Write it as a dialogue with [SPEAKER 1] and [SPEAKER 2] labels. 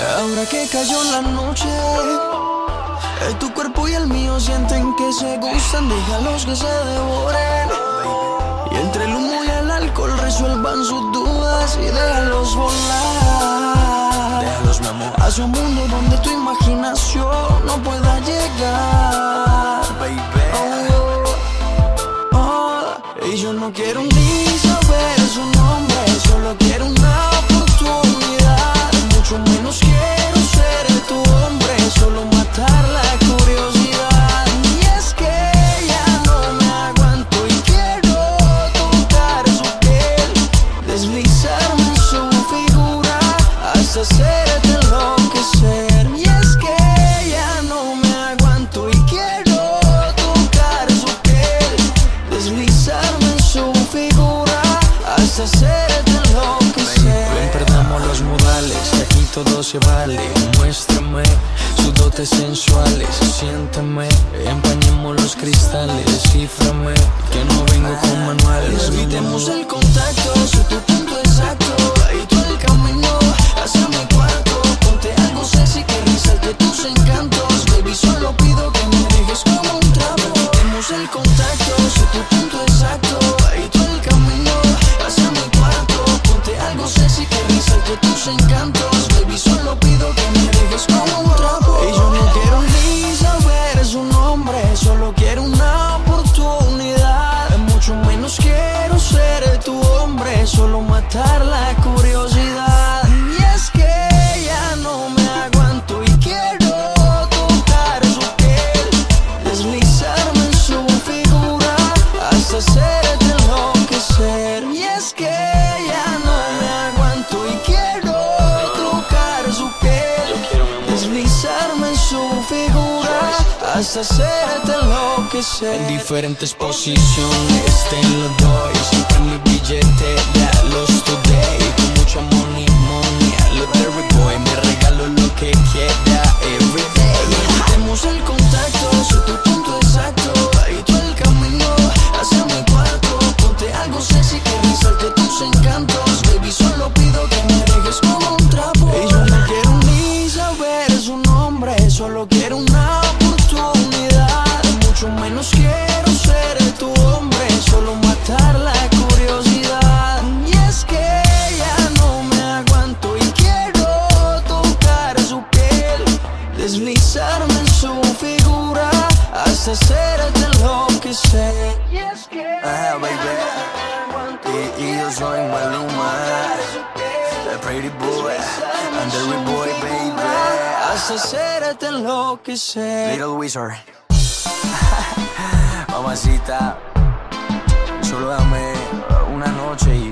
[SPEAKER 1] Ahora que cayó la noche, eh, tu cuerpo y el mío sienten que se gustan, déjalos que se devoren. Y entre el humo y el alcohol resuelvan sus dudas y déjalos volar.
[SPEAKER 2] Déjalos, mi amor.
[SPEAKER 1] Hacia un mundo donde tu imaginación no pueda llegar. Deslizarme en su figura hasta hacerte enloquecer. Y es que ya no me aguanto y quiero tocar su piel, deslizarme en su figura hasta hacerte enloquecer.
[SPEAKER 2] Ven, perdamos los modales, aquí todo se vale. Muéstrame sus dotes sensuales, siéntame, empañemos los cristales, ciframe, que no vengo con manuales.
[SPEAKER 1] Evitemos el contacto, solo pido que me dejes como un trapo. Evitemos el contacto, soy tu punto exacto. Y tú el camino hacia mi cuarto. Ponte algo sexy que resalte tus encantos. Baby, solo pido que me dejes como un trapo. Y yo no quiero ni saber su nombre, solo quiero una oportunidad. Mucho menos quiero ser tu hombre, solo matar la curiosidad. En
[SPEAKER 2] diferentes posiciones te lo doy
[SPEAKER 1] deslizarme en su figura hasta hacerte enloquecer. Y es que
[SPEAKER 2] Ah, baby. Y, y yo soy Maluma The pretty boy And the boy, baby
[SPEAKER 1] hasta hacerte enloquecer.
[SPEAKER 2] Little Wizard Mamacita Solo dame una noche y